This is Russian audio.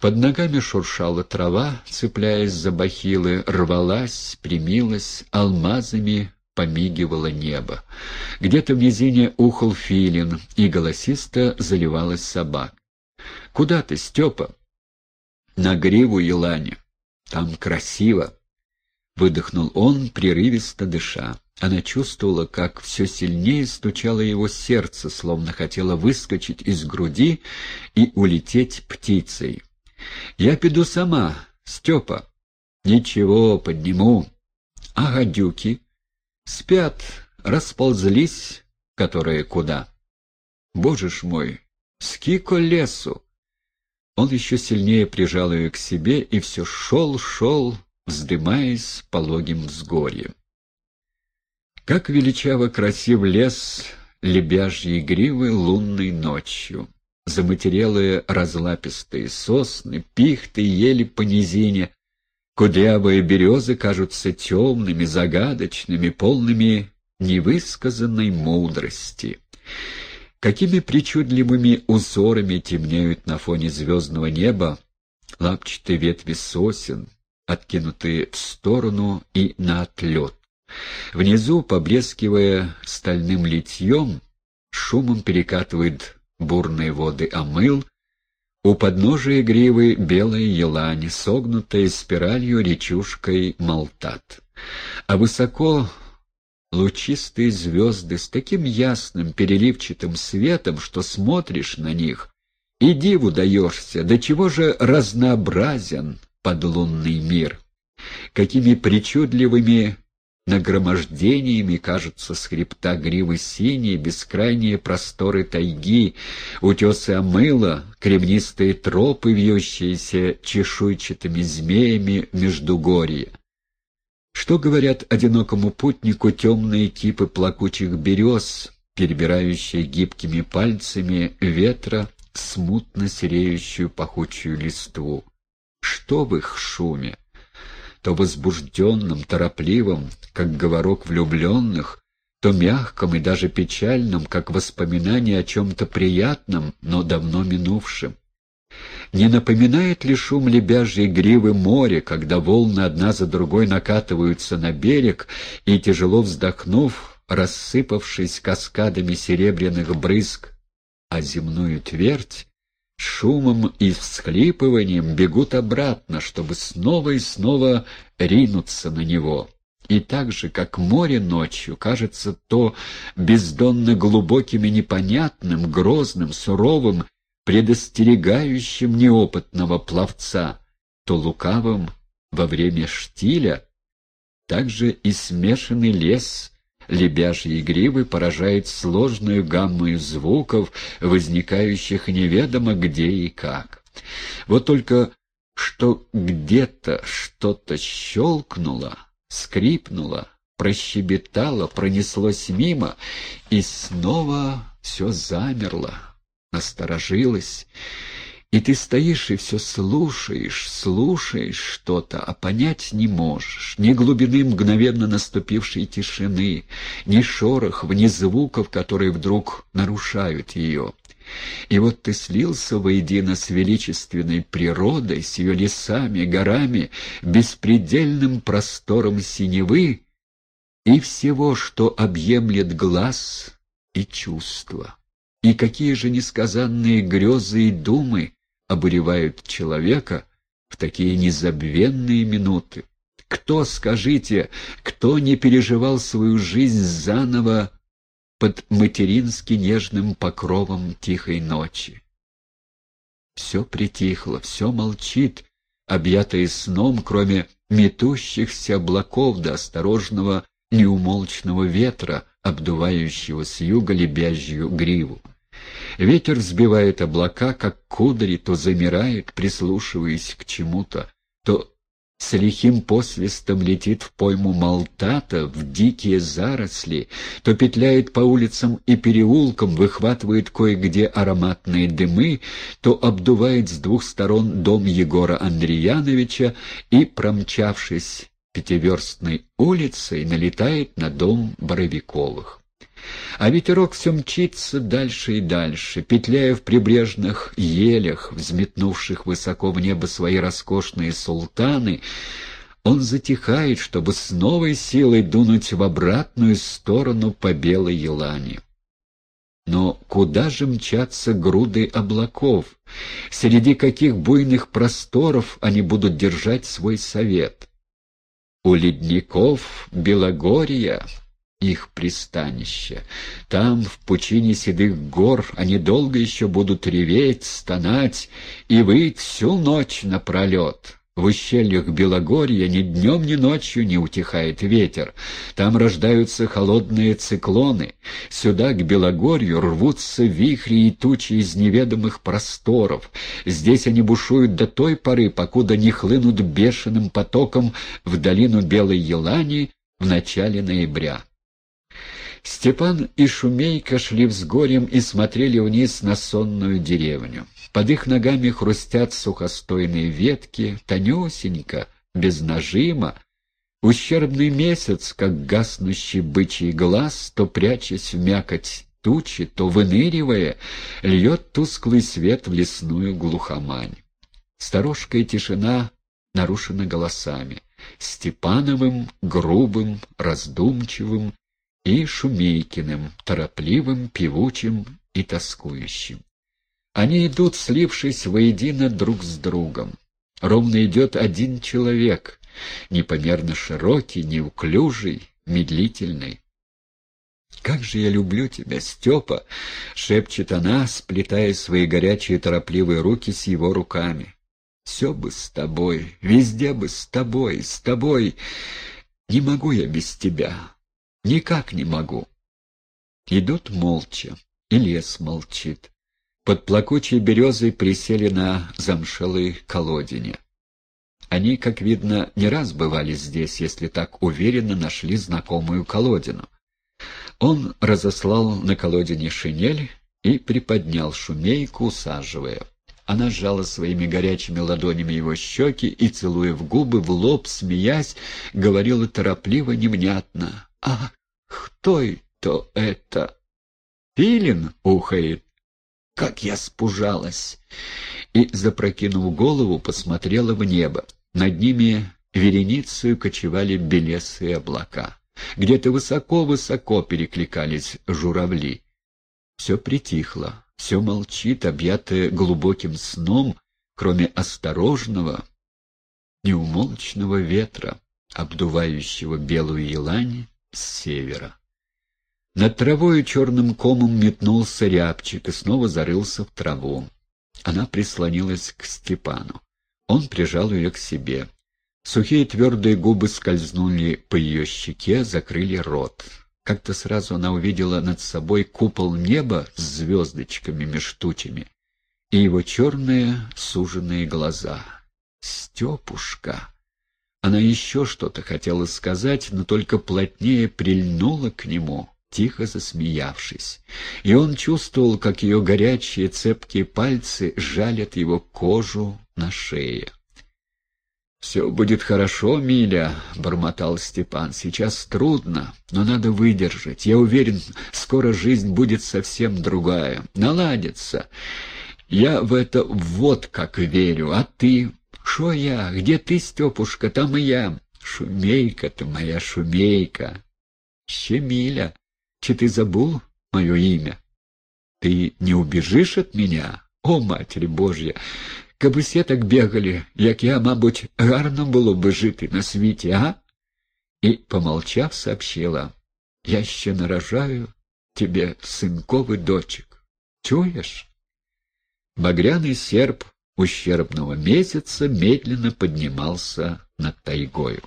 Под ногами шуршала трава, цепляясь за бахилы, рвалась, примилась, алмазами помигивало небо. Где-то в низине ухал филин, и голосисто заливалась собак. «Куда ты, Степа?» «На гриву елани. Там красиво!» Выдохнул он, прерывисто дыша. Она чувствовала, как все сильнее стучало его сердце, словно хотело выскочить из груди и улететь птицей. «Я пойду сама, Степа». «Ничего, подниму». «А гадюки?» «Спят, расползлись, которые куда?» «Боже ж мой, скико лесу!» Он еще сильнее прижал ее к себе и все шел, шел, вздымаясь пологим взгорьем. Как величаво красив лес лебяжьей гривы лунной ночью. Заматерелые разлапистые сосны, пихты, ели по низине, кудрявые березы кажутся темными, загадочными, полными невысказанной мудрости. Какими причудливыми узорами темнеют на фоне звездного неба лапчатые ветви сосен, откинутые в сторону и на отлет. Внизу, поблескивая стальным литьем, шумом перекатывает бурные воды омыл, у подножия гривы белая елань, согнутая спиралью речушкой Малтат. А высоко лучистые звезды с таким ясным переливчатым светом, что смотришь на них и диву даешься, до чего же разнообразен подлунный мир. Какими причудливыми нагромождениями кажутся с хребта гривы синие, бескрайние просторы тайги, утесы омыла, кремнистые тропы, вьющиеся чешуйчатыми змеями междугорья. Что говорят одинокому путнику темные кипы плакучих берез, перебирающие гибкими пальцами ветра смутно сереющую пахучую листву? Что в их шуме? То возбужденном, торопливом, как говорок влюбленных, то мягком и даже печальном, как воспоминание о чем-то приятном, но давно минувшем. Не напоминает ли шум лебяжьей гривы море, когда волны одна за другой накатываются на берег и, тяжело вздохнув, рассыпавшись каскадами серебряных брызг, а земную твердь, шумом и всхлипыванием бегут обратно, чтобы снова и снова ринуться на него. И так же, как море ночью, кажется то бездонно глубоким и непонятным, грозным, суровым, предостерегающим неопытного пловца, то лукавым во время штиля, также и смешанный лес — лебяжьи гривы поражает сложную гамму звуков, возникающих неведомо где и как. Вот только что где-то что-то щелкнуло, скрипнуло, прощебетало, пронеслось мимо, и снова все замерло, насторожилось, и ты стоишь и все слушаешь, слушаешь что-то, а понять не можешь. Ни глубины мгновенно наступившей тишины, ни шорохов, ни звуков, которые вдруг нарушают ее. И вот ты слился воедино с величественной природой, с ее лесами, горами, беспредельным простором синевы и всего, что объемлет глаз и чувства. И какие же несказанные грезы и думы обуревают человека в такие незабвенные минуты. Кто, скажите, кто не переживал свою жизнь заново под матерински нежным покровом тихой ночи? Все притихло, все молчит, объятое сном, кроме метущихся облаков до осторожного неумолчного ветра, обдувающего с юга лебяжью гриву. Ветер взбивает облака, как кудри, то замирает, прислушиваясь к чему-то, то с лихим посвистом летит в пойму Малтата, в дикие заросли, то петляет по улицам и переулкам, выхватывает кое-где ароматные дымы, то обдувает с двух сторон дом Егора Андреяновича и, промчавшись пятиверстной улицей, налетает на дом Боровиковых. А ветерок все мчится дальше и дальше, петляя в прибрежных елях, взметнувших высоко в небо свои роскошные султаны, он затихает, чтобы с новой силой дунуть в обратную сторону по белой елане. Но куда же мчатся груды облаков? Среди каких буйных просторов они будут держать свой совет? У ледников Белогорья их пристанище. Там, в пучине седых гор, они долго еще будут реветь, стонать и выть всю ночь напролет. В ущельях Белогорья ни днем, ни ночью не утихает ветер. Там рождаются холодные циклоны. Сюда, к Белогорью, рвутся вихри и тучи из неведомых просторов. Здесь они бушуют до той поры, покуда не хлынут бешеным потоком в долину Белой Елани в начале ноября. Степан и Шумейка шли взгорьем и смотрели вниз на сонную деревню. Под их ногами хрустят сухостойные ветки, тонюсенько, без нажима. Ущербный месяц, как гаснущий бычий глаз, то прячась в мякоть тучи, то выныривая, льет тусклый свет в лесную глухомань. Сторожка и тишина нарушены голосами. Степановым, грубым, раздумчивым и Шумейкиным, торопливым, певучим и тоскующим. Они идут, слившись воедино друг с другом. Ровно идет один человек, непомерно широкий, неуклюжий, медлительный. «Как же я люблю тебя, Степа!» — шепчет она, сплетая свои горячие торопливые руки с его руками. «Все бы с тобой, везде бы с тобой, с тобой. Не могу я без тебя, никак не могу». Идут молча, и лес молчит. Под плакучей березой присели на замшелой колодине. Они, как видно, не раз бывали здесь, если так уверенно нашли знакомую колодину. Он разослал на колодине шинель и приподнял шумейку, усаживая. Она сжала своими горячими ладонями его щеки и, целуя в губы, в лоб, смеясь, говорила торопливо, невнятно. «Ах, кто это это?» «Филин ухает», как я спужалась! И, запрокинув голову, посмотрела в небо. Над ними вереницей кочевали белесые облака. Где-то высоко-высоко перекликались журавли. Все притихло, все молчит, объятое глубоким сном, кроме осторожного, неумолчного ветра, обдувающего белую елань с севера. Над травой черным комом метнулся рябчик и снова зарылся в траву. Она прислонилась к Степану. Он прижал ее к себе. Сухие твердые губы скользнули по ее щеке, закрыли рот. Как-то сразу она увидела над собой купол неба с звездочками меж и его черные суженные глаза. «Степушка!» Она еще что-то хотела сказать, но только плотнее прильнула к нему, тихо засмеявшись. И он чувствовал, как ее горячие цепкие пальцы жалят его кожу на шее. «Все будет хорошо, Миля», — бормотал Степан. «Сейчас трудно, но надо выдержать. Я уверен, скоро жизнь будет совсем другая. Наладится. Я в это вот как верю. А ты? Шо я? Где ты, Степушка? Там и я. Шумейка ты моя, шумейка. Щемиля. Чи ты забыл мое имя? Ты не убежишь от меня? О, Матерь Божья! Кабы все так бегали, як я, мабуть, гарно было бы жити на свете, а? И, помолчав, сообщила, я еще нарожаю тебе сынков и дочек. Чуешь? Багряный серп ущербного месяца медленно поднимался над тайгою.